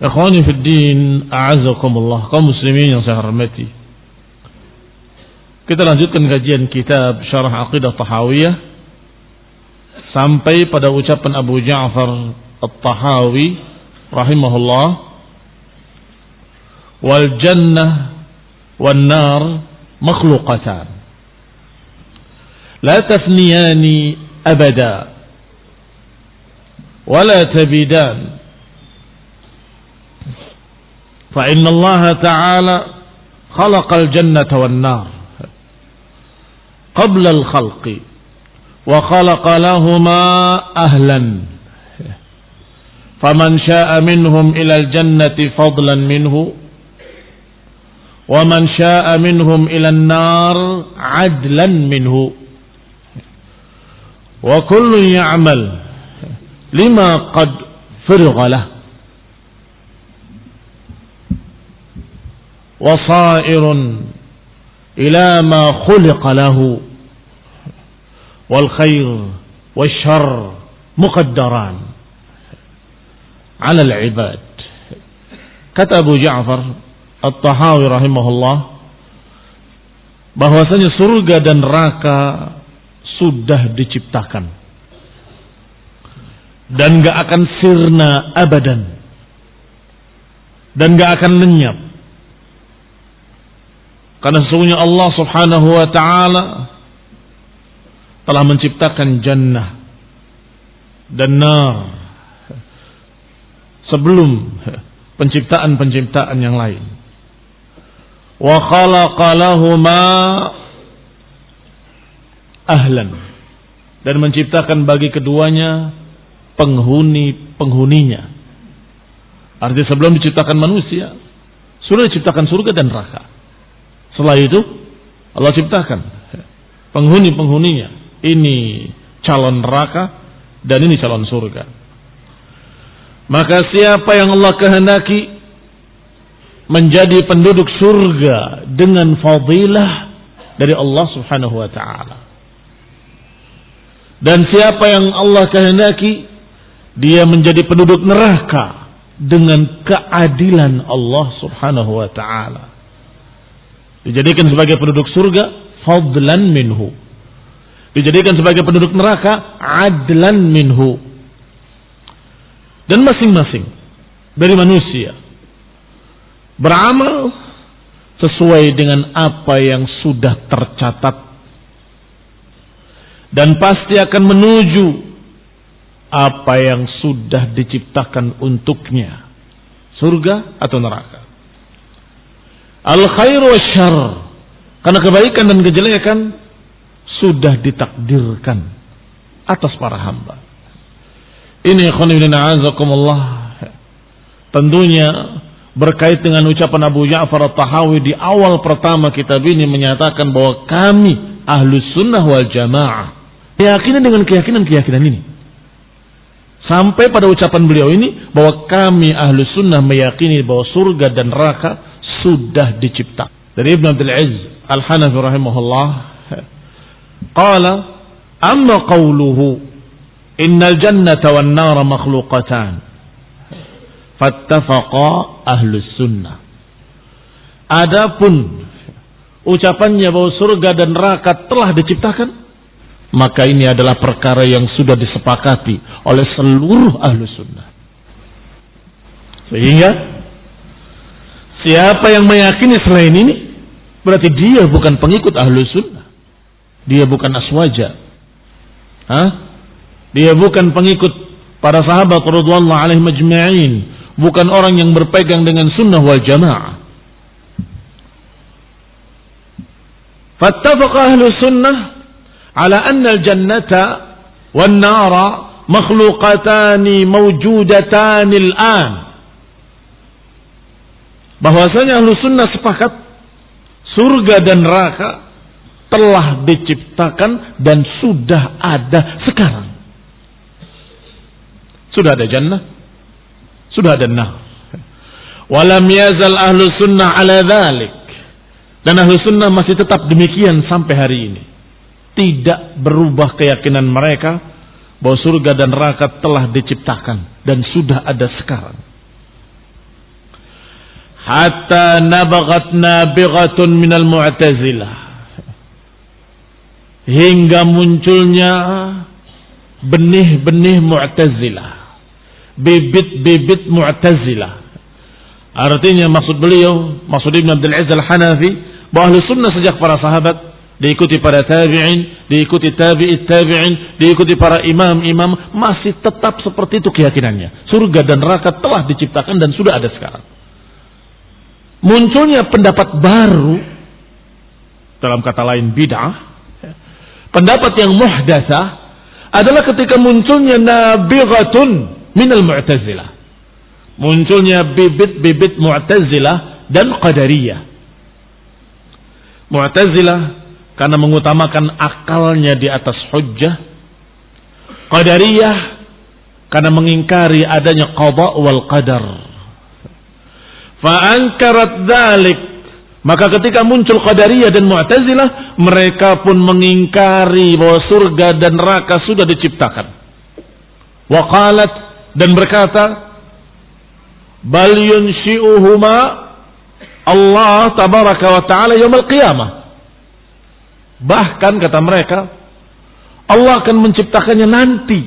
Ikhwani fi din, a'azakumullah, kaum muslimin yang saya hormati. Kita lanjutkan kajian kitab Syarah Aqidah Tahawiyah sampai pada ucapan Abu Ja'far At-Tahawi rahimahullah wal jannah wan nar makhluqatan la tafniyani abada ولا تبيدان فإن الله تعالى خلق الجنة والنار قبل الخلق وخلق لهما أهلا. فمن شاء منهم إلى الجنة فضلا منه ومن شاء منهم إلى النار عدلا منه. وكل يعمل لما قد فرغ له. وصائر إلى ما خلق له والخير والشر مقدران على العباد kata Abu Ja'far At-Tahawi rahimahullah bahwasanya surga dan neraka sudah diciptakan dan gak akan sirna abadan dan gak akan lenyap karena sesungguhnya Allah subhanahu wa ta'ala telah menciptakan jannah dan nar sebelum penciptaan-penciptaan yang lain. Wa khalaqa lahuma ahlan dan menciptakan bagi keduanya penghuni-penghuninya. Artinya sebelum diciptakan manusia, sudah diciptakan surga dan neraka. Setelah itu Allah ciptakan penghuni-penghuninya. Ini calon neraka dan ini calon surga. Maka siapa yang Allah kehendaki menjadi penduduk surga dengan fadilah dari Allah Subhanahu wa taala. Dan siapa yang Allah kehendaki dia menjadi penduduk neraka dengan keadilan Allah Subhanahu wa taala. Dijadikan sebagai penduduk surga fadlan minhu. Dijadikan sebagai penduduk neraka adlan minhu. Dan masing-masing dari manusia beramal sesuai dengan apa yang sudah tercatat dan pasti akan menuju apa yang sudah diciptakan untuknya surga atau neraka al khairu syar karena kebaikan dan kejelekan sudah ditakdirkan atas para hamba. Ini azakumullah tentunya berkait dengan ucapan Abu Ja'far At-Tahawi di awal pertama kitab ini menyatakan bahwa kami ahlu sunnah wal jamaah keyakinan dengan keyakinan-keyakinan ini. Sampai pada ucapan beliau ini bahwa kami ahlu sunnah meyakini bahwa surga dan neraka sudah dicipta dari Ibn Abdul Aziz Al-Hanafi rahimahullah qala amma qawluhu innal jannata wan nara makhluqatan fattafaqa ahlus sunnah. Adapun ucapannya bahwa surga dan neraka telah diciptakan, maka ini adalah perkara yang sudah disepakati oleh seluruh ahlus sunnah. Sehingga siapa yang meyakini selain ini, berarti dia bukan pengikut ahlus sunnah. Dia bukan aswaja. Hah? Dia bukan pengikut para sahabat radhiyallahu alaihi majma'in bukan orang yang berpegang dengan sunnah wal jamaah. فاتفق أهل السنة على أن الجنة والنار مخلوقتان موجودتان الآن bahwasanya ahlu sunnah sepakat surga dan neraka telah diciptakan dan sudah ada sekarang. Sudah ada jannah, sudah ada nar. Walam yazal ahlu sunnah ala dhalik. Dan ahlu sunnah masih tetap demikian sampai hari ini. Tidak berubah keyakinan mereka bahwa surga dan neraka telah diciptakan dan sudah ada sekarang. Hatta nabagat nabighatun minal mu'tazilah. Hingga munculnya benih-benih mu'tazilah bibit-bibit Mu'tazilah. Artinya maksud beliau, maksud Ibn Abdul Aziz Al-Hanafi, bahwa sunnah sejak para sahabat, diikuti para tabi'in, diikuti tabi'it tabi'in, diikuti para imam-imam, masih tetap seperti itu keyakinannya. Surga dan neraka telah diciptakan dan sudah ada sekarang. Munculnya pendapat baru, dalam kata lain bid'ah, pendapat yang muhdasah, adalah ketika munculnya nabighatun minal mu'tazilah. Munculnya bibit-bibit mu'tazilah dan qadariyah. Mu'tazilah karena mengutamakan akalnya di atas hujjah. Qadariyah karena mengingkari adanya qada wal qadar. Fa'ankarat dhalik. Maka ketika muncul Qadariyah dan Mu'tazilah, mereka pun mengingkari bahwa surga dan neraka sudah diciptakan. Waqalat dan berkata bal yunshi'uhuma Allah tabaraka wa taala yaumil qiyamah bahkan kata mereka Allah akan menciptakannya nanti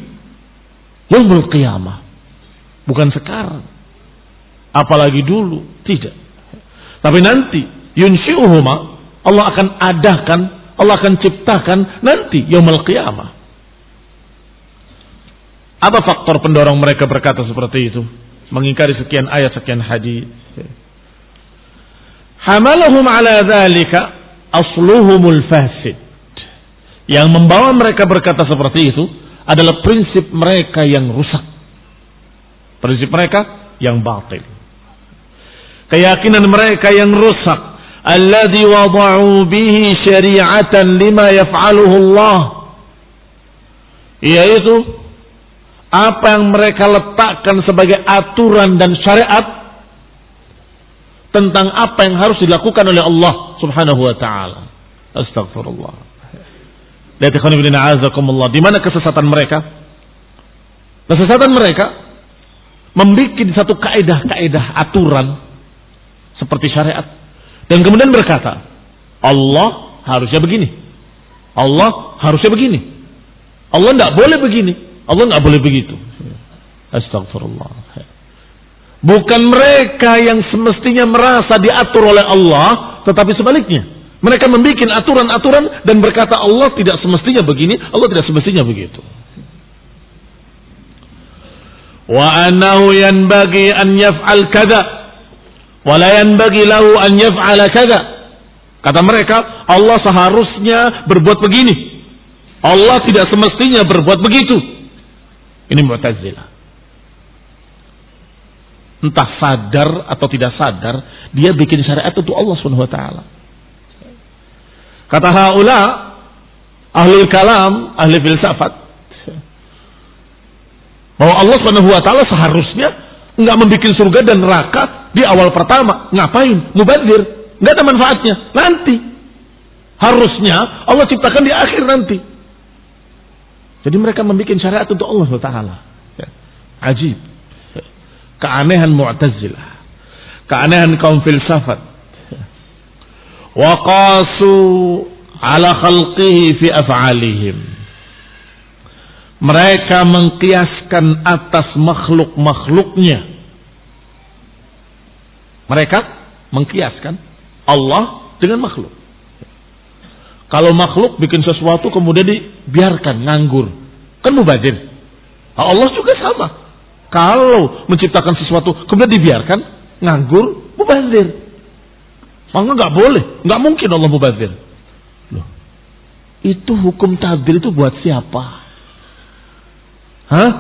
yaumul qiyamah bukan sekarang apalagi dulu tidak tapi nanti yunshi'uhuma Allah akan adakan Allah akan ciptakan nanti yaumul qiyamah apa faktor pendorong mereka berkata seperti itu? Mengingkari sekian ayat, sekian hadis. Hamalahum ala dhalika asluhumul fasid. Yang membawa mereka berkata seperti itu adalah prinsip mereka yang rusak. Prinsip mereka yang batil. Keyakinan mereka yang rusak. Alladhi wada'u bihi syari'atan lima yaf'aluhu Allah. Yaitu apa yang mereka letakkan sebagai aturan dan syariat tentang apa yang harus dilakukan oleh Allah Subhanahu wa taala. Astagfirullah. Lihat ikhwan ibn a'azakumullah. Di mana kesesatan mereka? Kesesatan mereka membuat satu kaidah-kaidah aturan seperti syariat dan kemudian berkata, Allah harusnya begini. Allah harusnya begini. Allah tidak boleh begini. Allah nggak boleh begitu. Astagfirullah. Bukan mereka yang semestinya merasa diatur oleh Allah, tetapi sebaliknya. Mereka membuat aturan-aturan dan berkata Allah tidak semestinya begini, Allah tidak semestinya begitu. Wa anahu yanbaghi an yaf'al kada wa la yanbaghi lahu an yaf'ala kada. Kata mereka, Allah seharusnya berbuat begini. Allah tidak semestinya berbuat begitu. Ini Mu'tazilah entah sadar atau tidak sadar, dia bikin syariat untuk Allah taala. Kata haula ahli kalam, ahli filsafat bahwa Allah taala seharusnya nggak membuat surga dan neraka di awal pertama. Ngapain? Mubazir. Nggak ada manfaatnya. Nanti. Harusnya Allah ciptakan di akhir nanti. Jadi mereka membuat syariat untuk Allah wa taala. Ajib keanehan Mu'tazilah, keanehan kaum filsafat. Waqasu ala khalqihi fi af'alihim. Mereka mengkiaskan atas makhluk-makhluknya. Mereka mengkiaskan Allah dengan makhluk. Kalau makhluk bikin sesuatu kemudian dibiarkan nganggur. Kan mubazir. Allah juga sama. Kalau menciptakan sesuatu kemudian dibiarkan nganggur, mubazir. Maka nggak boleh, nggak mungkin Allah mubazir. Loh, itu hukum takdir itu buat siapa? Hah?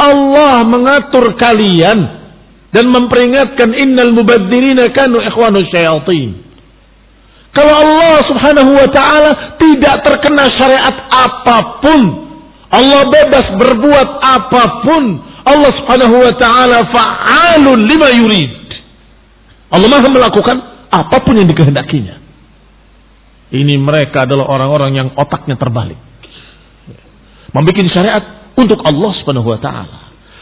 Allah mengatur kalian dan memperingatkan innal mubadzirina kanu ikhwanu syayatin. Kalau Allah subhanahu wa ta'ala tidak terkena syariat apa pun. Allah bebas berbuat apa pun. Allah Subhanahu wa taala fa'alun lima yurid. Allah Maha melakukan apa pun yang dikehendakinya. Ini mereka adalah orang-orang yang otaknya terbalik. Membikin syariat untuk Allah Subhanahu wa taala.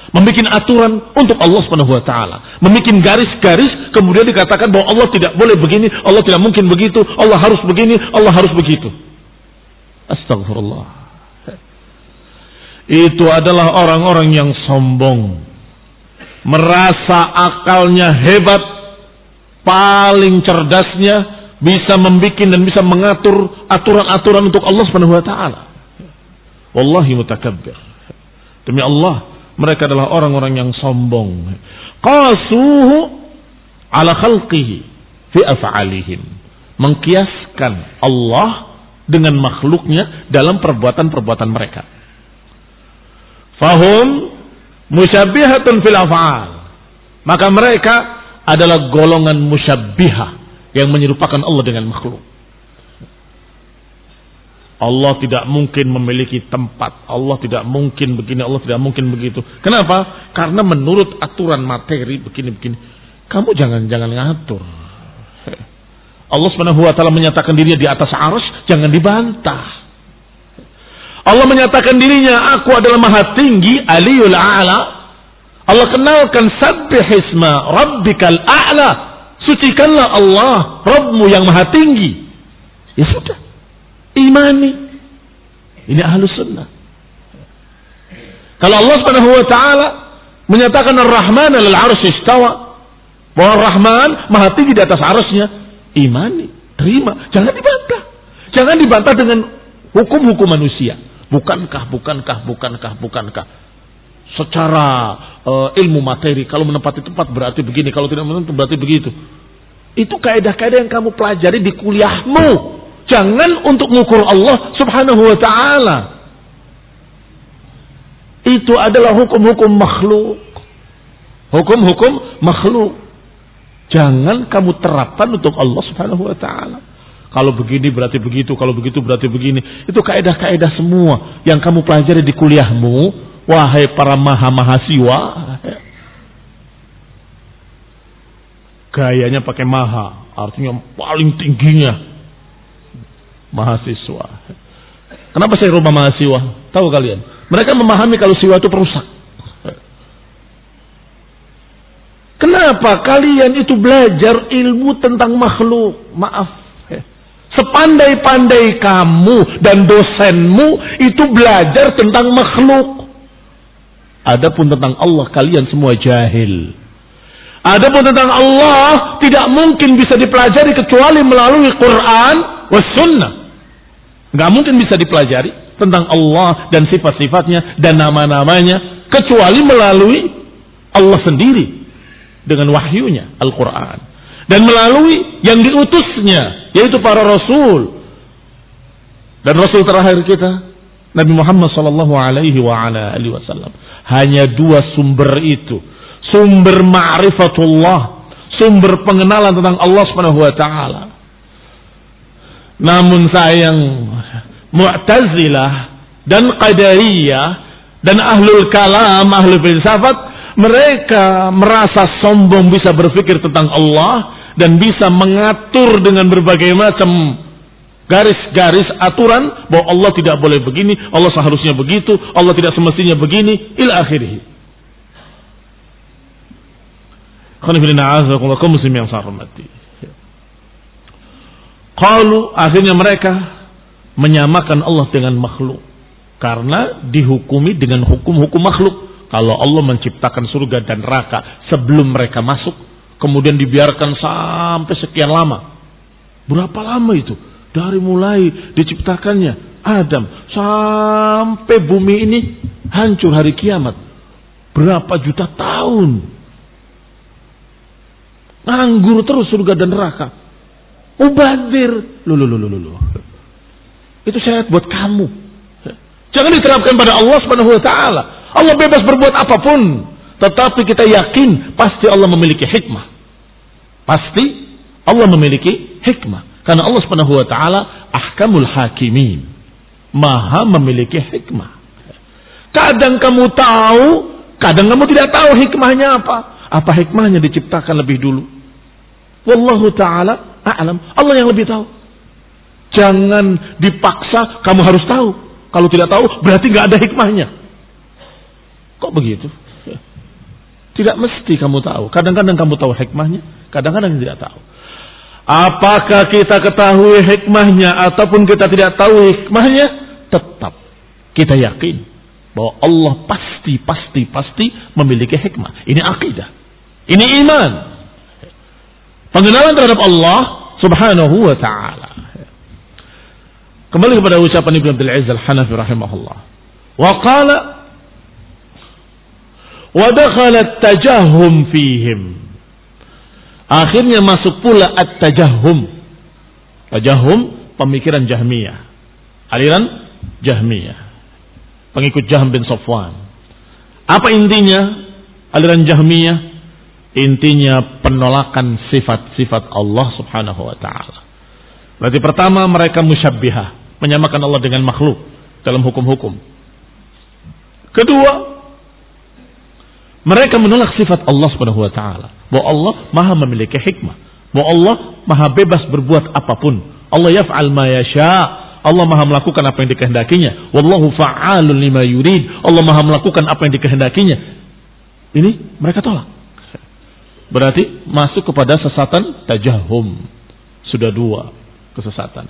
Membikin aturan untuk Allah Subhanahu wa taala. Membikin garis-garis kemudian dikatakan bahwa Allah tidak boleh begini, Allah tidak mungkin begitu, Allah harus begini, Allah harus begitu. Astagfirullah itu adalah orang-orang yang sombong. Merasa akalnya hebat, paling cerdasnya, bisa membuat dan bisa mengatur aturan-aturan untuk Allah Subhanahu wa taala. Wallahi mutakabbir. Demi Allah, mereka adalah orang-orang yang sombong. Qasuhu ala khalqihi fi af'alihim. Mengkiaskan Allah dengan makhluknya dalam perbuatan-perbuatan mereka. Fahum musyabbihatun fil af'al. Maka mereka adalah golongan musyabbihah yang menyerupakan Allah dengan makhluk. Allah tidak mungkin memiliki tempat. Allah tidak mungkin begini, Allah tidak mungkin begitu. Kenapa? Karena menurut aturan materi begini-begini. Kamu jangan-jangan ngatur. Allah Subhanahu wa taala menyatakan dirinya di atas arus, jangan dibantah. Allah menyatakan dirinya, aku adalah maha tinggi, aliyul a'la. Allah kenalkan sabbih isma rabbikal a'la. Sucikanlah Allah, Rabbmu yang maha tinggi. Ya sudah. Imani. Ini ahlus sunnah. Kalau Allah subhanahu wa ta'ala menyatakan Ar-Rahman al-arsh istawa. Bahwa Ar-Rahman maha tinggi di atas arusnya. Imani. Terima. Jangan dibantah. Jangan dibantah dengan hukum-hukum manusia. Bukankah, bukankah, bukankah, bukankah. Secara uh, ilmu materi, kalau menempati tempat berarti begini, kalau tidak menempati berarti begitu. Itu kaidah-kaidah yang kamu pelajari di kuliahmu. Jangan untuk mengukur Allah subhanahu wa ta'ala. Itu adalah hukum-hukum makhluk. Hukum-hukum makhluk. Jangan kamu terapkan untuk Allah subhanahu wa ta'ala. Kalau begini berarti begitu, kalau begitu berarti begini. Itu kaedah-kaedah semua yang kamu pelajari di kuliahmu, wahai para maha-mahasiwa. Gayanya pakai maha, artinya paling tingginya mahasiswa. Kenapa saya rumah mahasiswa? Tahu kalian? Mereka memahami kalau siwa itu perusak. Kenapa kalian itu belajar ilmu tentang makhluk? Maaf, Sepandai-pandai kamu dan dosenmu itu belajar tentang makhluk. Adapun tentang Allah kalian semua jahil. Adapun tentang Allah tidak mungkin bisa dipelajari kecuali melalui Quran was sunnah. Gak mungkin bisa dipelajari tentang Allah dan sifat-sifatnya dan nama-namanya kecuali melalui Allah sendiri dengan wahyunya Al-Quran. Dan melalui yang diutusnya yaitu para rasul. Dan rasul terakhir kita Nabi Muhammad sallallahu alaihi wasallam. Hanya dua sumber itu. Sumber ma'rifatullah sumber pengenalan tentang Allah Subhanahu wa taala namun sayang Mu'tazilah dan Qadariyah dan ahlul kalam, ahlul filsafat mereka merasa sombong bisa berpikir tentang Allah dan bisa mengatur dengan berbagai macam garis-garis aturan bahwa Allah tidak boleh begini, Allah seharusnya begitu, Allah tidak semestinya begini, ila akhirih. Kalau akhirnya mereka menyamakan Allah dengan makhluk karena dihukumi dengan hukum-hukum makhluk. Kalau Allah menciptakan surga dan neraka sebelum mereka masuk, kemudian dibiarkan sampai sekian lama. Berapa lama itu? Dari mulai diciptakannya Adam sampai bumi ini hancur hari kiamat. Berapa juta tahun? Nganggur terus surga dan neraka. Ubadir. Lulu, lulu, lulu. Itu syariat buat kamu. Jangan diterapkan pada Allah Subhanahu wa taala. Allah bebas berbuat apa pun, tetapi kita yakin pasti Allah memiliki hikmah. Pasti Allah memiliki hikmah. Karena Allah Subhanahu wa taala ahkamul hakimin. Maha memiliki hikmah. Kadang kamu tahu, kadang kamu tidak tahu hikmahnya apa. Apa hikmahnya diciptakan lebih dulu? Wallahu taala a'lam. Allah yang lebih tahu. Jangan dipaksa kamu harus tahu. Kalau tidak tahu berarti nggak ada hikmahnya. Kok begitu? Tidak mesti kamu tahu. Kadang-kadang kamu tahu hikmahnya, kadang-kadang tidak tahu. Apakah kita ketahui hikmahnya ataupun kita tidak tahu hikmahnya, tetap kita yakin bahwa Allah pasti, pasti, pasti memiliki hikmah. Ini akidah. Ini iman. Pengenalan terhadap Allah subhanahu wa ta'ala. Kembali kepada ucapan Ibn Abdul Aziz Al-Hanafi rahimahullah. Wa qala Wadakhalat tajahum fihim. Akhirnya masuk pula at-tajahum. Tajahum pemikiran Jahmiyah. Aliran Jahmiyah. Pengikut Jahm bin Safwan. Apa intinya aliran Jahmiyah? Intinya penolakan sifat-sifat Allah Subhanahu wa taala. Berarti pertama mereka musyabbihah, menyamakan Allah dengan makhluk dalam hukum-hukum. Kedua, mereka menolak sifat Allah Subhanahu wa taala. Bahwa Allah Maha memiliki hikmah. Bahwa Allah Maha bebas berbuat apa pun. Allah yaf'al ma yasha. Allah Maha melakukan apa yang dikehendakinya. Wallahu fa'alun lima yurid. Allah Maha melakukan apa yang dikehendakinya. Ini mereka tolak. Berarti masuk kepada sesatan tajahum. Sudah dua kesesatan.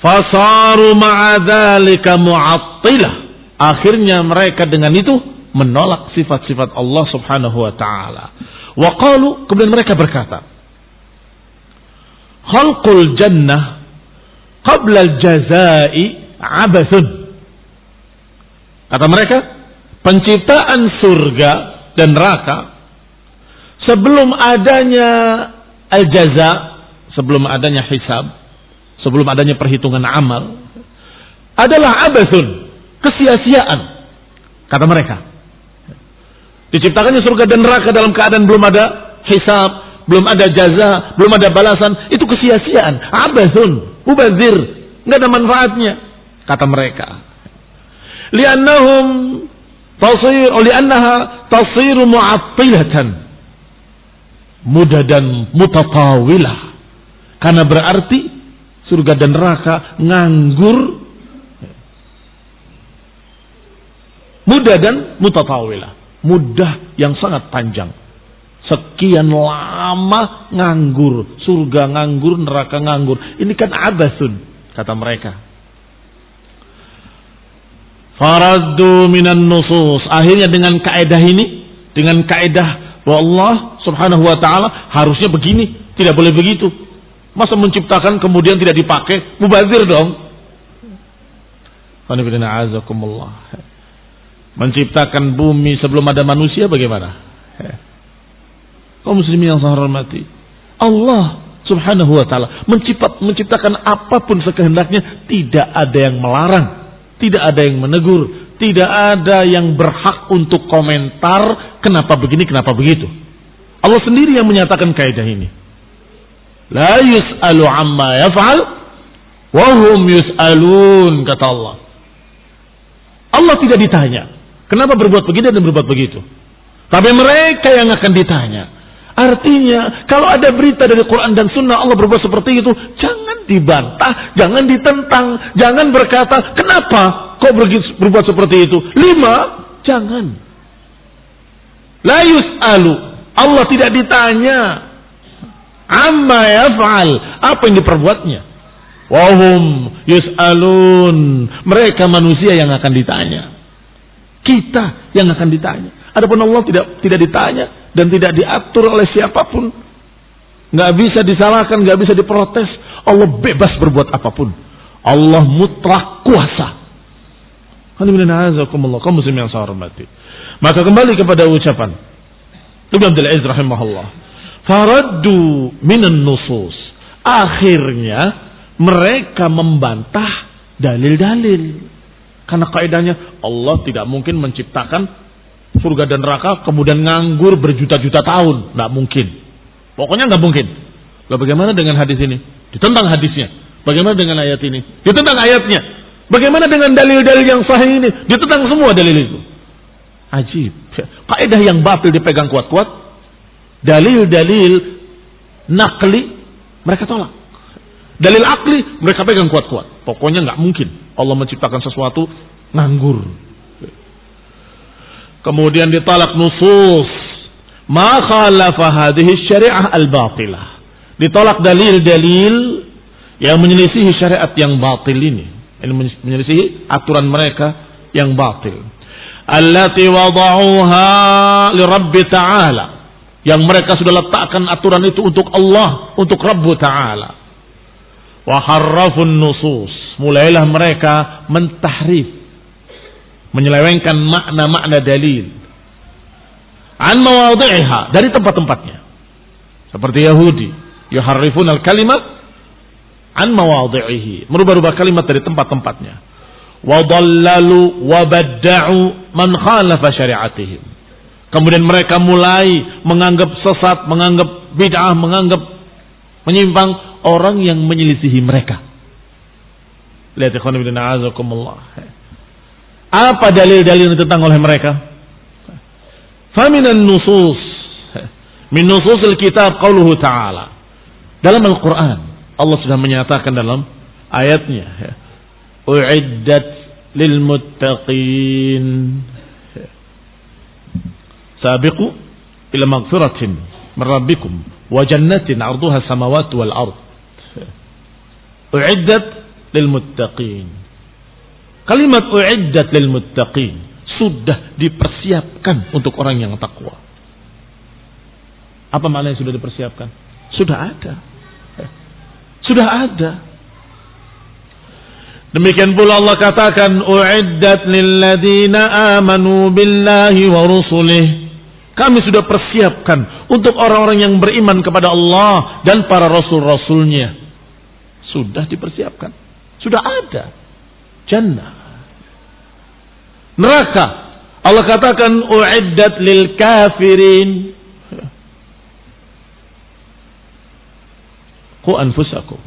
Fasaru ma'adhalika mu'attilah. Akhirnya mereka dengan itu menolak sifat-sifat Allah Subhanahu wa taala. Wa qalu kemudian mereka berkata, "Khalqul jannah qabla al-jazaa'i abathun." Kata mereka, penciptaan surga dan neraka sebelum adanya al-jaza, sebelum adanya hisab, sebelum adanya perhitungan amal adalah abathun, kesia-siaan. Kata mereka. Diciptakannya surga dan neraka dalam keadaan belum ada hisab, belum ada jaza, belum ada balasan. Itu kesia-siaan. Abathun, ubazir. Nggak ada manfaatnya. Kata mereka. Liannahum tasir, oh liannaha tasiru mu'attilatan. Mudah dan mutatawilah. Karena berarti surga dan neraka nganggur mudah dan mutatawilah mudah yang sangat panjang. Sekian lama nganggur, surga nganggur, neraka nganggur. Ini kan abasun, kata mereka. Faraddu minan nusus. Akhirnya dengan kaedah ini, dengan kaedah bahwa Allah subhanahu wa ta'ala harusnya begini, tidak boleh begitu. Masa menciptakan kemudian tidak dipakai, mubazir dong. Menciptakan bumi sebelum ada manusia bagaimana? kaum muslimin yang saya hormati. Allah subhanahu wa ta'ala mencipt, menciptakan apa pun sekehendaknya. Tidak ada yang melarang. Tidak ada yang menegur. Tidak ada yang berhak untuk komentar kenapa begini, kenapa begitu. Allah sendiri yang menyatakan kaidah ini. La yus'alu amma yaf'al wahum yus'alun kata Allah. Allah tidak ditanya. Kenapa berbuat begini dan berbuat begitu? Tapi mereka yang akan ditanya. Artinya, kalau ada berita dari Quran dan Sunnah Allah berbuat seperti itu, jangan dibantah, jangan ditentang, jangan berkata, kenapa kau berbuat seperti itu? Lima, jangan. La yus'alu. Allah tidak ditanya. Amma yaf'al. Apa yang diperbuatnya. Wahum yus'alun. Mereka manusia yang akan ditanya. Kita yang akan ditanya. Adapun Allah tidak tidak ditanya dan tidak diatur oleh siapa pun. Nggak bisa disalahkan, nggak bisa diprotes. Allah bebas berbuat apa pun. Allah mutlak kuasa. Kaum muslim yang saya hormati. Maka kembali kepada ucapan Ibn Abdul Aziz rahimahullah. Faraddu minan nusus. Akhirnya mereka membantah dalil-dalil. Karena kaidahnya Allah tidak mungkin menciptakan surga dan neraka kemudian nganggur berjuta-juta tahun. Nggak mungkin. Pokoknya nggak mungkin. Lalu bagaimana dengan hadis ini? Ditentang hadisnya. Bagaimana dengan ayat ini? Ditentang ayatnya. Bagaimana dengan dalil-dalil yang sahih ini? Ditentang semua dalil itu. Ajib. Kaidah yang batil dipegang kuat-kuat. Dalil-dalil nakli mereka tolak. Dalil akli mereka pegang kuat-kuat. Pokoknya nggak mungkin Allah menciptakan sesuatu nganggur. Kemudian ditalak nusus. Ma khalafa syariah al-batilah. Ditolak dalil-dalil yang menyelisihi syariat yang batil ini. Ini menyelisihi aturan mereka yang batil. Allati wada'uha li Rabbi Ta'ala. Yang mereka sudah letakkan aturan itu untuk Allah, untuk Rabbu Ta'ala. Wa harrafun nusus. Mulailah mereka mentahrif menyelewengkan makna-makna dalil an mawadhi'iha dari tempat-tempatnya seperti Yahudi yuharrifun al-kalimat an mawadhi'ihi. Merubah-rubah kalimat dari tempat-tempatnya. Wa dhallalu wa badda'u man khalafa syari'atihim. Kemudian mereka mulai menganggap sesat menganggap bid'ah menganggap menyimpang orang yang menyelisihi mereka. Lihat ikhwan ibn a'azakumullah. Apa dalil-dalil yang ditentang oleh mereka? Faminan nusus. Min nususil kitab qauluhu ta'ala. Dalam Al-Qur'an Allah sudah menyatakan dalam ayatnya uiddat lil muttaqin sabiqu ila maghfiratin min rabbikum wa jannatin 'arduha samawati wal ard uiddat lil muttaqin Kalimat uiddat lil muttaqin sudah dipersiapkan untuk orang yang takwa. Apa maknanya sudah dipersiapkan? Sudah ada. Sudah ada. Demikian pula Allah katakan uiddat lil ladina amanu billahi wa rusulih. Kami sudah persiapkan untuk orang-orang yang beriman kepada Allah dan para rasul-rasulnya. Sudah dipersiapkan. Sudah ada jannah. Neraka. Allah katakan uiddat lil kafirin. Qu anfusakum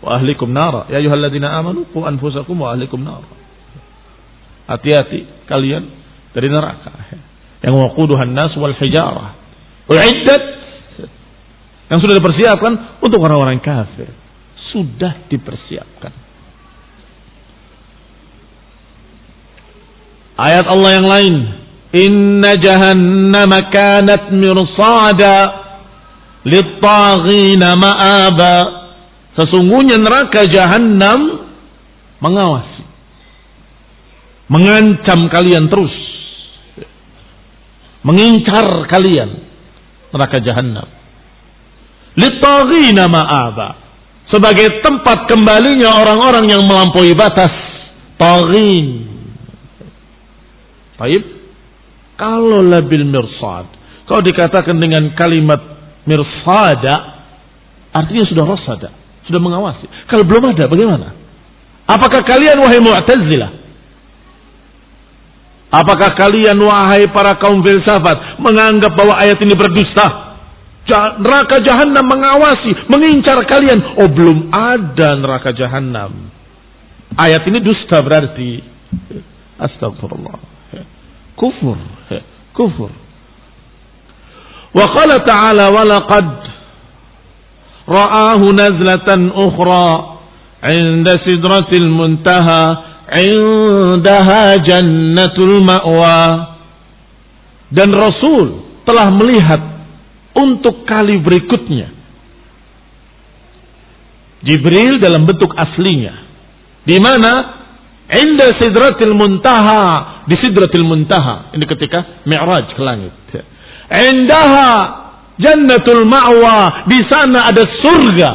wa ahlikum nara. Ya ayyuhalladzina amanu qu anfusakum wa ahlikum nara. Hati-hati kalian dari neraka. Yang waquduhan nas wal hijarah. Uiddat yang sudah dipersiapkan untuk orang-orang kafir. Sudah dipersiapkan. Ayat Allah yang lain inna jahannam kanat mirsada littaghina ma'aba sesungguhnya neraka jahannam mengawasi mengancam kalian terus mengincar kalian neraka jahannam. littaghina ma'aba sebagai tempat kembalinya orang-orang yang melampaui batas taghin Baik kalau labil mirsad, kalau dikatakan dengan kalimat mirsada, artinya sudah rosada, sudah mengawasi. Kalau belum ada, bagaimana? Apakah kalian wahai mu'tazilah? Apakah kalian wahai para kaum filsafat menganggap bahwa ayat ini berdusta? Neraka jahanam mengawasi, mengincar kalian. Oh belum ada neraka jahanam. Ayat ini dusta berarti. Astagfirullah. Kufur. Kufur. Ta'ala wa laqad ra'ahu nazlatan ukhra 'inda sidratil muntaha 'indaha jannatul ma'wa. Dan Rasul telah melihat untuk kali berikutnya Jibril dalam bentuk aslinya di mana Inda sidratil muntaha. Di sidratil muntaha. Ini ketika mi'raj ke langit. Indaha jannatul ma'wa. Di sana ada surga.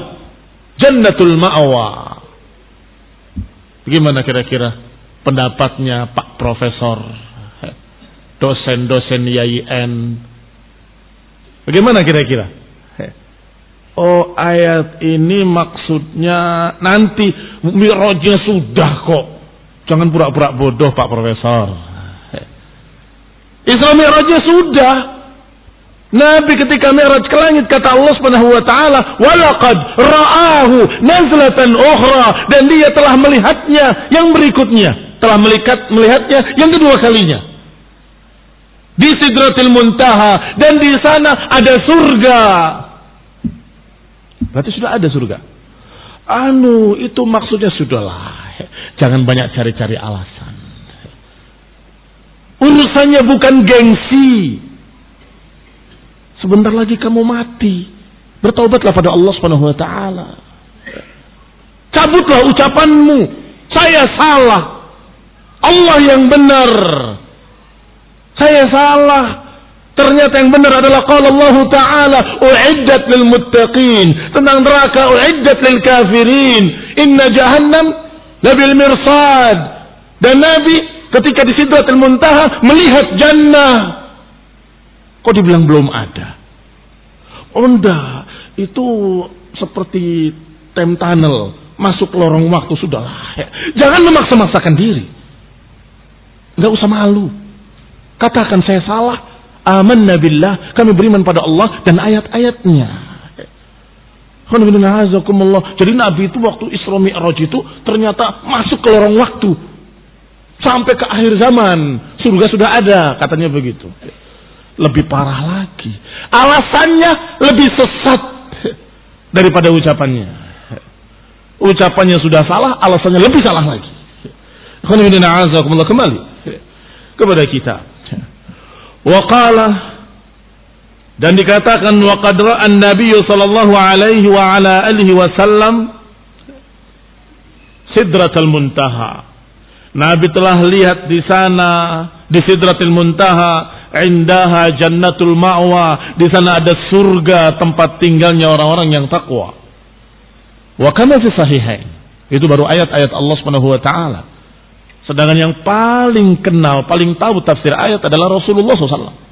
Jannatul ma'wa. Bagaimana kira-kira pendapatnya Pak Profesor? Dosen-dosen YIN. Bagaimana kira-kira? Oh ayat ini maksudnya nanti mirajnya sudah kok. Jangan pura-pura bodoh Pak Profesor. Isra Mi'rajnya sudah. Nabi ketika Mi'raj ke langit kata Allah Subhanahu wa taala, "Walaqad ra'ahu nazlatan ukhra" dan dia telah melihatnya yang berikutnya, telah melihat melihatnya yang kedua kalinya. Di Sidratil Muntaha dan di sana ada surga. Berarti sudah ada surga. Anu, itu maksudnya sudahlah. Jangan banyak cari-cari alasan. Urusannya bukan gengsi. Sebentar lagi kamu mati. Bertobatlah pada Allah Subhanahu wa taala. Cabutlah ucapanmu. Saya salah. Allah yang benar. Saya salah. Ternyata yang benar adalah kalau Allah Ta'ala uiddat lil muttaqin. Tentang neraka uiddat lil kafirin. Inna jahannam Nabil Mirsad. Dan Nabi ketika di Sidratul Muntaha melihat jannah. Kok dibilang belum ada? Oh itu seperti time tunnel. Masuk lorong waktu sudahlah. Jangan memaksa-maksakan diri. Gak usah malu. Katakan saya salah. Aman nabilah. Kami beriman pada Allah dan ayat-ayatnya. Jadi Nabi itu waktu Isra Mi'raj itu ternyata masuk ke lorong waktu. Sampai ke akhir zaman. Surga sudah ada, katanya begitu. Lebih parah lagi. Alasannya lebih sesat daripada ucapannya. Ucapannya sudah salah, alasannya lebih salah lagi. Kembali kepada kita. Waqala dan dikatakan wa qad an Nabi sallallahu alaihi wa ala alihi wasallam Sidratul Muntaha. Nabi telah lihat di sana di Sidratul Muntaha indaha jannatul ma'wa. Di sana ada surga tempat tinggalnya orang-orang yang takwa. Wa kama fi sahihain. Itu baru ayat-ayat Allah Subhanahu wa taala. Sedangkan yang paling kenal paling tahu tafsir ayat adalah Rasulullah SAW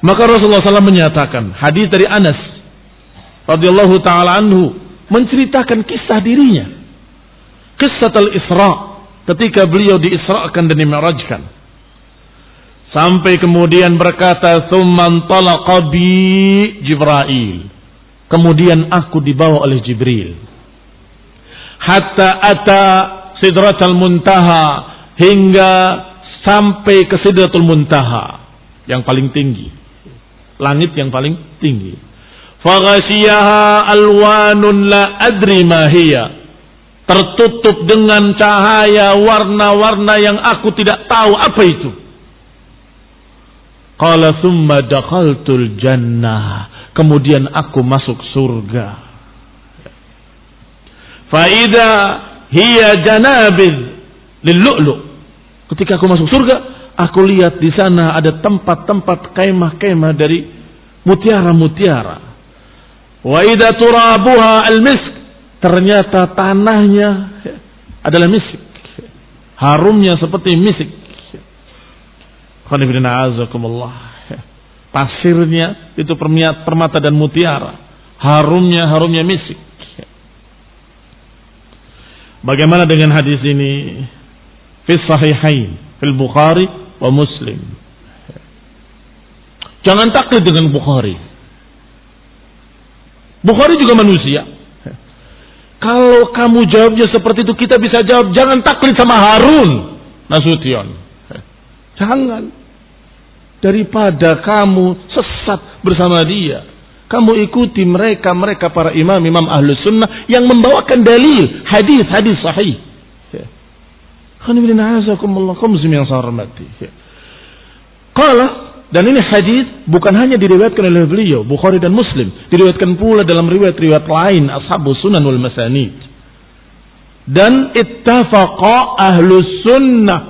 maka Rasulullah SAW menyatakan hadis dari Anas radhiyallahu taala anhu menceritakan kisah dirinya. Kisah al-Isra ketika beliau diisrakan dan dimi'rajkan. Sampai kemudian berkata, "Tsumman talaqa bi Jibril." Kemudian aku dibawa oleh Jibril. Hatta ata Sidratul Muntaha hingga sampai ke Sidratul Muntaha yang paling tinggi langit yang paling tinggi. Faghasyiyaha alwanun la adri hiya. Tertutup dengan cahaya warna-warna yang aku tidak tahu apa itu. Qala thumma dakhaltul jannah. Kemudian aku masuk surga. Faida hiya janabid lillu'lu. Ketika aku masuk surga, aku lihat di sana ada tempat-tempat kemah-kemah dari mutiara-mutiara. Wa idza turabuha al-misk. Ternyata tanahnya adalah misik. Harumnya seperti misik. Pasirnya itu permata dan mutiara. Harumnya harumnya misik. Bagaimana dengan hadis ini? Fis sahihain, fil Bukhari wa Muslim. Jangan taklid dengan Bukhari. Bukhari juga manusia. Kalau kamu jawabnya seperti itu, kita bisa jawab, jangan taklid sama Harun Nasution. Jangan daripada kamu sesat bersama dia. Kamu ikuti mereka, mereka para imam-imam ahlu sunnah yang membawakan dalil, hadis-hadis sahih. Kala dan ini hadis bukan hanya diriwayatkan oleh beliau, Bukhari dan Muslim, diriwayatkan pula dalam riwayat-riwayat lain ashabu sunan wal masanid. Dan ittafaqa ahlu sunnah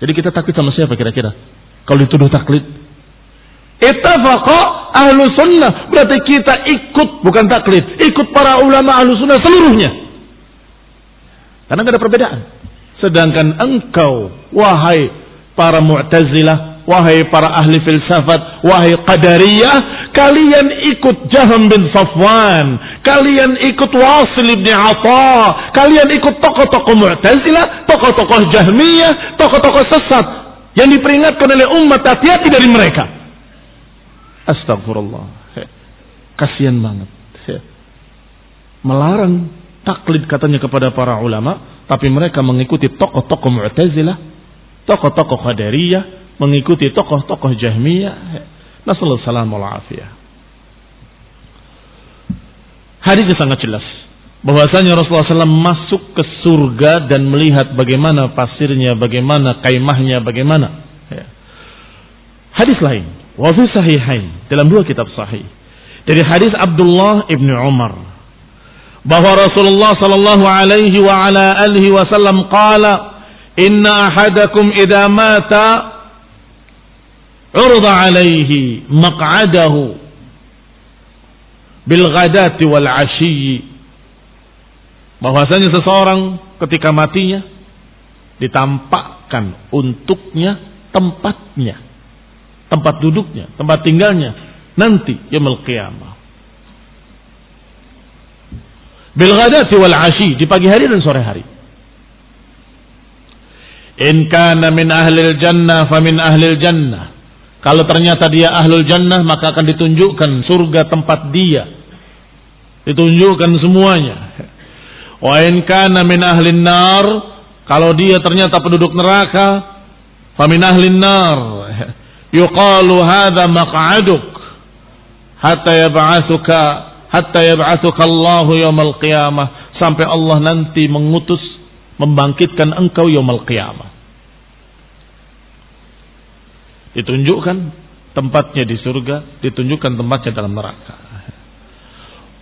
jadi kita takut sama siapa kira-kira? Kalau dituduh taklid. Ittafaqa ahlu sunnah. Berarti kita ikut, bukan taklid. Ikut para ulama ahlu sunnah seluruhnya. Karena ada perbedaan. Sedangkan engkau, wahai para mu'tazilah, Wahai para ahli filsafat, wahai qadariyah, kalian ikut Jaham bin Safwan, kalian ikut Wasil bin Atha, kalian ikut tokoh-tokoh Mu'tazilah, tokoh-tokoh Jahmiyah, tokoh-tokoh sesat yang diperingatkan oleh umat hati-hati dari mereka. Astagfirullah. Kasihan banget. Melarang taklid katanya kepada para ulama, tapi mereka mengikuti tokoh-tokoh Mu'tazilah, tokoh-tokoh Qadariyah, mengikuti tokoh-tokoh Jahmiyah. Nasallallahu salam afiyah. Hadisnya sangat jelas bahwasanya Rasulullah SAW masuk ke surga dan melihat bagaimana pasirnya, bagaimana kaimahnya, bagaimana. Ya. Hadis lain, wafi sahihain dalam dua kitab sahih dari hadis Abdullah ibnu Umar bahwa Rasulullah sallallahu alaihi wasallam qala inna ahadakum idza mata urda alaihi maq'adahu bil ghadati wal bahwasanya seseorang ketika matinya ditampakkan untuknya tempatnya tempat duduknya tempat tinggalnya nanti yaumul qiyamah. Bil ghadati wal ashi di pagi hari dan sore hari. In kana min ahli jannah fa min ahli jannah kalau ternyata dia ahlul jannah maka akan ditunjukkan surga tempat dia. Ditunjukkan semuanya. Wa in kana min ahlin nar, kalau dia ternyata penduduk neraka, fa min ahlin nar. Yuqalu hadha maq'aduk hatta yab'atsuka hatta yab'atsuka Allah yaumil qiyamah sampai Allah nanti mengutus membangkitkan engkau yaumil qiyamah. Ditunjukkan tempatnya di surga, ditunjukkan tempatnya dalam neraka.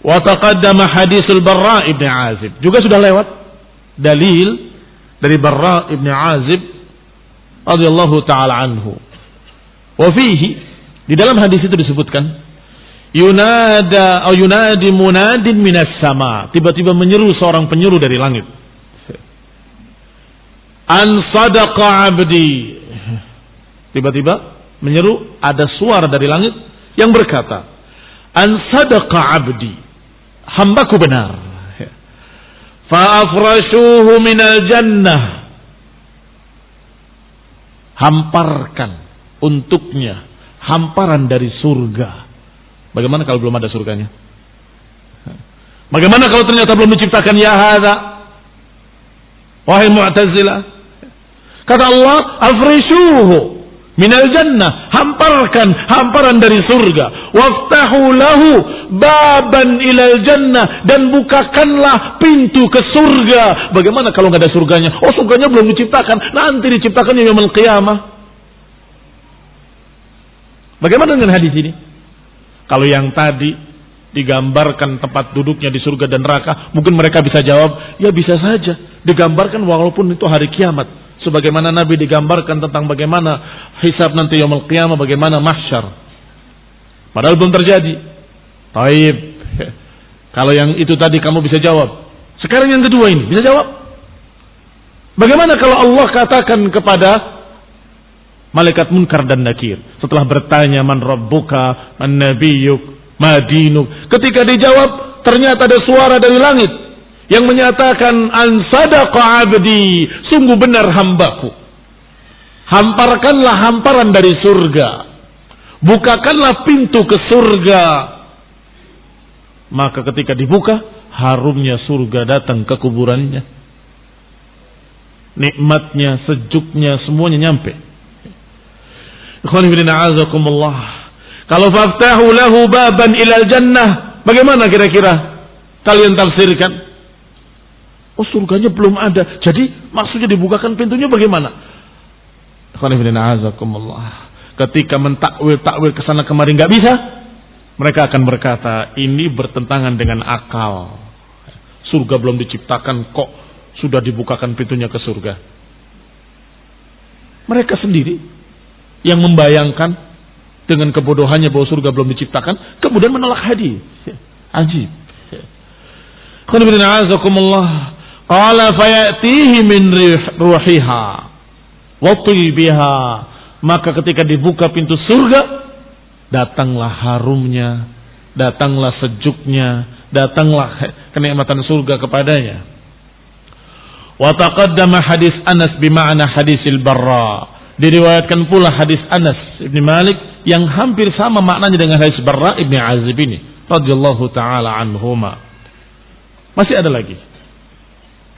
Wa taqaddama hadisul Barra ibn Azib. Juga sudah lewat dalil dari Barra ibn Azib radhiyallahu taala anhu. Wa fihi di dalam hadis itu disebutkan yunada atau yunadi munadin minas sama. Tiba-tiba menyeru seorang penyeru dari langit. An sadaqa abdi Tiba-tiba menyeru ada suara dari langit yang berkata, "An sadaqa 'abdi." Hambaku benar. Fa'afrashuhu minal jannah. Hamparkan untuknya hamparan dari surga. Bagaimana kalau belum ada surganya? Bagaimana kalau ternyata belum diciptakan ya hadza? Wahai Mu'tazilah. Kata Allah, "Afrishuhu." Minal jannah hamparkan hamparan dari surga waftahu lahu baban ilal jannah dan bukakanlah pintu ke surga bagaimana kalau nggak ada surganya oh surganya belum diciptakan nanti diciptakan yaumul qiyamah Bagaimana dengan hadis ini? Kalau yang tadi digambarkan tempat duduknya di surga dan neraka, mungkin mereka bisa jawab, ya bisa saja. Digambarkan walaupun itu hari kiamat. Sebagaimana Nabi digambarkan tentang bagaimana hisab nanti yaumul qiyamah, bagaimana mahsyar. Padahal belum terjadi. Taib. Kalau yang itu tadi kamu bisa jawab. Sekarang yang kedua ini, bisa jawab? Bagaimana kalau Allah katakan kepada malaikat munkar dan nakir setelah bertanya man rabbuka man nabiyyuk madinuk ketika dijawab ternyata ada suara dari langit yang menyatakan an sadaqa abdi sungguh benar hambaku. Hamparkanlah hamparan dari surga. Bukakanlah pintu ke surga. Maka ketika dibuka harumnya surga datang ke kuburannya. Nikmatnya, sejuknya, semuanya nyampe. Kalau faftahu lahu baban ilal jannah, bagaimana kira-kira kalian tafsirkan? Oh surganya belum ada. Jadi maksudnya dibukakan pintunya bagaimana? Ketika mentakwil-takwil ke sana kemari nggak bisa, mereka akan berkata ini bertentangan dengan akal. Surga belum diciptakan kok sudah dibukakan pintunya ke surga. Mereka sendiri yang membayangkan dengan kebodohannya bahwa surga belum diciptakan, kemudian menolak hadis. Ajib. Qala fayatihi min ruhiha wa biha. Maka ketika dibuka pintu surga, datanglah harumnya, datanglah sejuknya, datanglah kenikmatan surga kepadanya. Wa taqaddama hadis Anas bima'na hadisil Barra. Diriwayatkan pula hadis Anas bin Malik yang hampir sama maknanya dengan hadis Barra ibn Azib ini radhiyallahu taala anhuma. Masih ada lagi.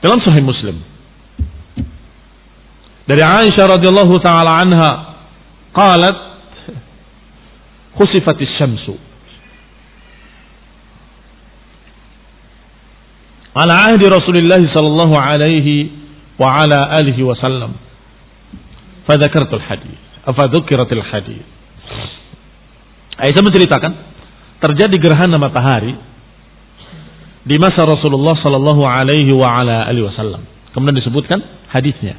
Dalam Sahih Muslim. Dari Aisyah radhiyallahu taala anha qalat khusifatis syamsu ala ahdi Rasulullah sallallahu alaihi wa ala alihi wasallam. Fadzakartul hadis. Afadzukiratil hadis. Aisyah menceritakan terjadi gerhana matahari di masa Rasulullah sallallahu alaihi wa ala alihi wasallam. Kemudian disebutkan hadisnya.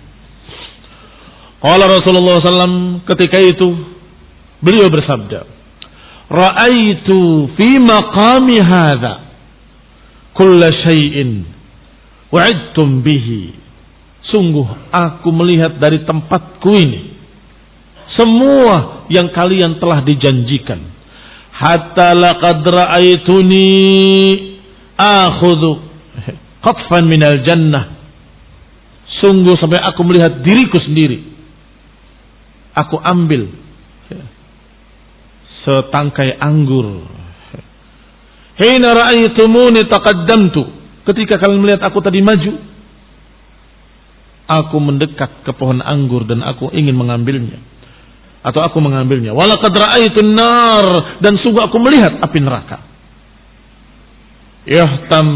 Qala Rasulullah sallam ketika itu beliau bersabda, "Ra'aitu fi maqami hadza kulla syai'in wa'idtum bihi. Sungguh aku melihat dari tempatku ini semua yang kalian telah dijanjikan. Hatta laqad ra'aituni akhudhu qatfan minal jannah. Sungguh sampai aku melihat diriku sendiri. Aku ambil setangkai anggur Hina ra'aitumuni taqaddamtu. Ketika kalian melihat aku tadi maju, aku mendekat ke pohon anggur dan aku ingin mengambilnya. Atau aku mengambilnya. Walaqad ra'aitun nar dan sungguh aku melihat api neraka. Yahtam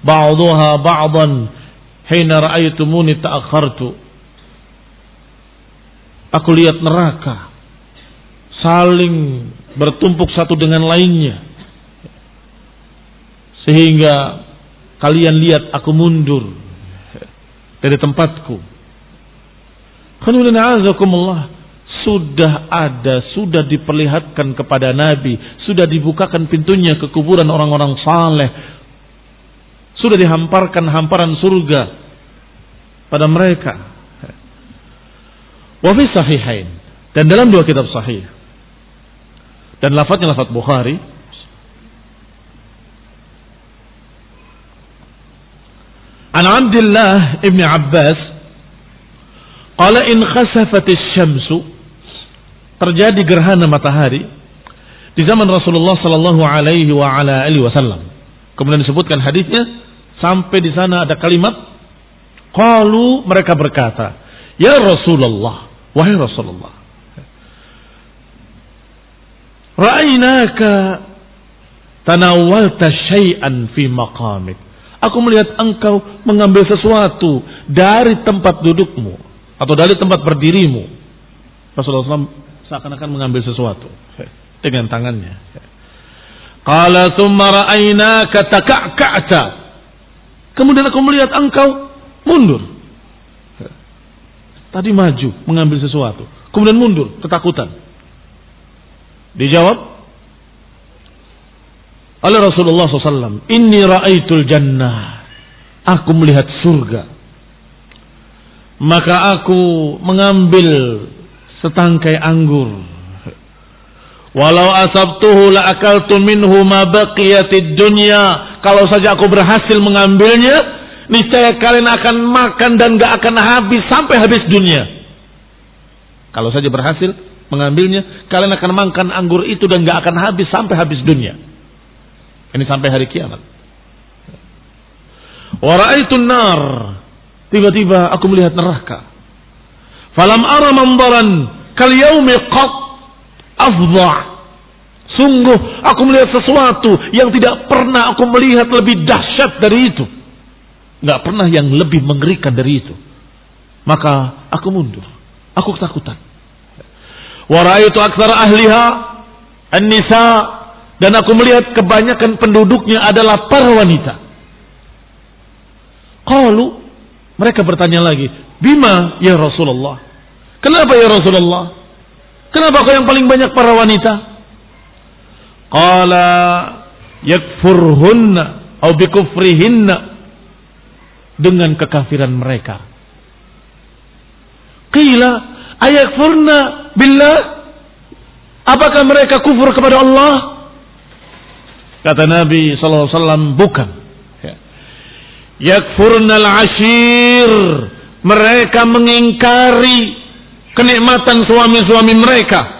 ba'daha ba'dan hina ra'aitumuni ta'akhartu. Aku lihat neraka. Saling bertumpuk satu dengan lainnya. Sehingga kalian lihat aku mundur dari tempatku. Sudah ada, sudah diperlihatkan kepada Nabi, sudah dibukakan pintunya ke kuburan orang-orang saleh, sudah dihamparkan hamparan surga pada mereka. Wafi sahihain dan dalam dua kitab sahih dan lafadznya lafadz Bukhari An Abdullah ibn Abbas Qala in khasafatis syamsu terjadi gerhana matahari di zaman Rasulullah sallallahu alaihi wa ala alihi wasallam. Kemudian disebutkan hadisnya sampai di sana ada kalimat qalu mereka berkata, "Ya Rasulullah, wahai Rasulullah, ra'ainaka tanawwalta syai'an fi maqamik." Aku melihat engkau mengambil sesuatu dari tempat dudukmu atau dari tempat berdirimu. Rasulullah SAW seakan-akan mengambil sesuatu dengan tangannya. Qala thumma ra'ainaka taka'ka'ta. Kemudian aku melihat engkau mundur. Tadi maju mengambil sesuatu, kemudian mundur ketakutan. Dijawab oleh Rasulullah SAW, Inni ra'aitul jannah. Aku melihat surga. Maka aku mengambil setangkai anggur. Walau asabtuhu la akaltu minhu ma baqiyatid dunya. Kalau saja aku berhasil mengambilnya, niscaya kalian akan makan dan gak akan habis sampai habis dunia. Kalau saja berhasil mengambilnya, kalian akan makan anggur itu dan gak akan habis sampai habis dunia. Ini sampai hari kiamat. Waraitu nar. Tiba-tiba aku melihat neraka. Falam ara mandaran kal yaumi qat afdha. Sungguh aku melihat sesuatu yang tidak pernah aku melihat lebih dahsyat dari itu. Enggak pernah yang lebih mengerikan dari itu. Maka aku mundur. Aku ketakutan. Wa raaitu aktsara ahliha an-nisa dan aku melihat kebanyakan penduduknya adalah para wanita. Qalu mereka bertanya lagi, Bima ya Rasulullah? Kenapa ya Rasulullah? Kenapa kau yang paling banyak para wanita? Qala yakfurhunna atau bikufrihinna dengan kekafiran mereka. Qila ayakfurna billah? Apakah mereka kufur kepada Allah? Kata Nabi SAW, bukan. Ya. Yakfurna al-ashir mereka mengingkari kenikmatan suami-suami mereka.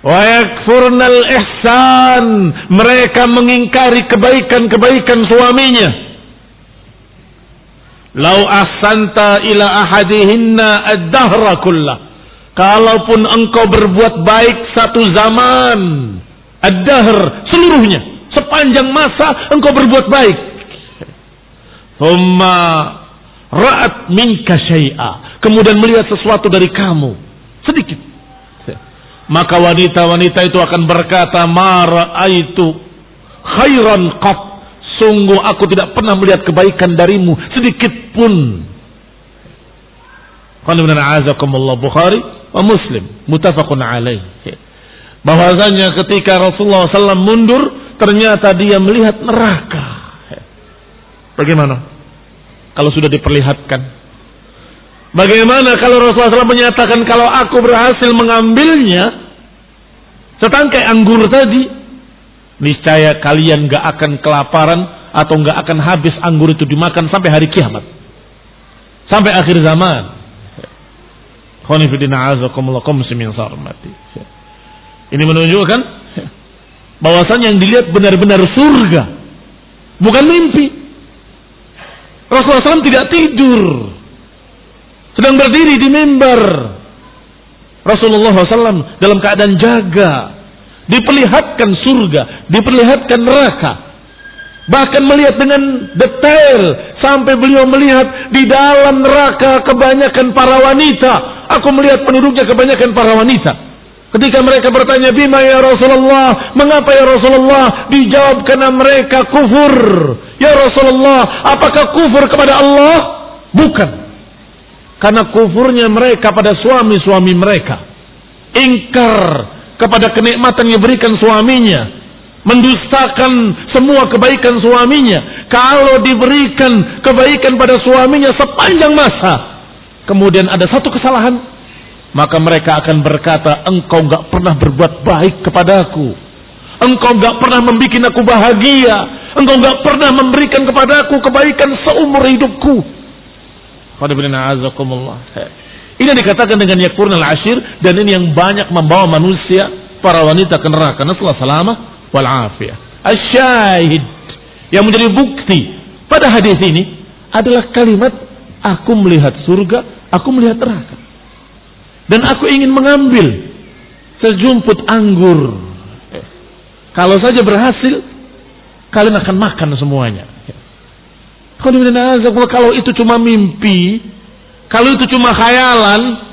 Wa yakfurnal ihsan. Mereka mengingkari kebaikan-kebaikan suaminya. Lau ahsanta ila ahadihinna ad-dahra kullah. Kalaupun engkau berbuat baik satu zaman. Ad-dahr seluruhnya. Sepanjang masa engkau berbuat baik. Thumma ra'at minka syai'a. Kemudian melihat sesuatu dari kamu. Sedikit. Maka wanita-wanita itu akan berkata, Mara itu khairan qat. Sungguh aku tidak pernah melihat kebaikan darimu. Sedikit pun. Bukhari wa Muslim. Mutafakun alaih. Bahwasanya ketika Rasulullah SAW mundur, ternyata dia melihat neraka. Bagaimana? kalau sudah diperlihatkan. Bagaimana kalau Rasulullah SAW menyatakan kalau aku berhasil mengambilnya setangkai anggur tadi, niscaya kalian gak akan kelaparan atau gak akan habis anggur itu dimakan sampai hari kiamat. Sampai akhir zaman. Ini menunjukkan bahwasannya yang dilihat benar-benar surga. Bukan mimpi. Rasulullah SAW tidak tidur. Sedang berdiri di mimbar. Rasulullah SAW dalam keadaan jaga. Diperlihatkan surga. Diperlihatkan neraka. Bahkan melihat dengan detail. Sampai beliau melihat di dalam neraka kebanyakan para wanita. Aku melihat penduduknya kebanyakan para wanita. Ketika mereka bertanya, Bima ya Rasulullah, mengapa ya Rasulullah? Dijawab karena mereka kufur. Ya Rasulullah, apakah kufur kepada Allah? Bukan. Karena kufurnya mereka pada suami-suami mereka. Ingkar kepada kenikmatan yang diberikan suaminya. Mendustakan semua kebaikan suaminya. Kalau diberikan kebaikan pada suaminya sepanjang masa. Kemudian ada satu kesalahan maka mereka akan berkata, engkau gak pernah berbuat baik kepadaku. Engkau gak pernah membuat aku bahagia. Engkau gak pernah memberikan kepadaku kebaikan seumur hidupku. Ini dikatakan dengan yakfurna al-ashir dan ini yang banyak membawa manusia para wanita ke neraka. Nasallahu salamah wal afiyah. Asyahid yang menjadi bukti pada hadis ini adalah kalimat aku melihat surga, aku melihat neraka. Dan aku ingin mengambil sejumput anggur. Kalau saja berhasil, kalian akan makan semuanya. Kalau itu cuma mimpi, kalau itu cuma khayalan,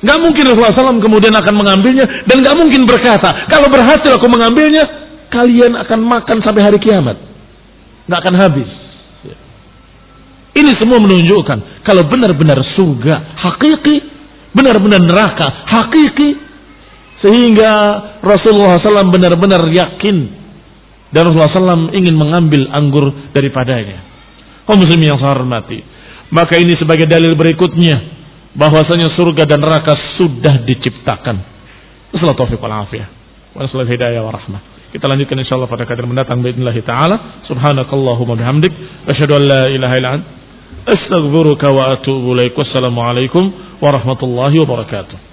Nggak mungkin Rasulullah SAW kemudian akan mengambilnya dan nggak mungkin berkata, kalau berhasil aku mengambilnya, kalian akan makan sampai hari kiamat. Nggak akan habis. Ini semua menunjukkan kalau benar-benar surga hakiki, benar-benar neraka hakiki, sehingga Rasulullah SAW benar-benar yakin dan Rasulullah SAW ingin mengambil anggur daripadanya. Oh muslim yang saya hormati. Maka ini sebagai dalil berikutnya bahwasanya surga dan neraka sudah diciptakan. Wassalamualaikum warahmatullahi wabarakatuh. hidayah wa rahmah. Kita lanjutkan insyaallah pada kajian mendatang باذن taala. Subhanakallahumma bihamdik asyhadu an la ilaha illa anta astaghfiruka wa atubu ilaik. Wassalamualaikum warahmatullahi wabarakatuh.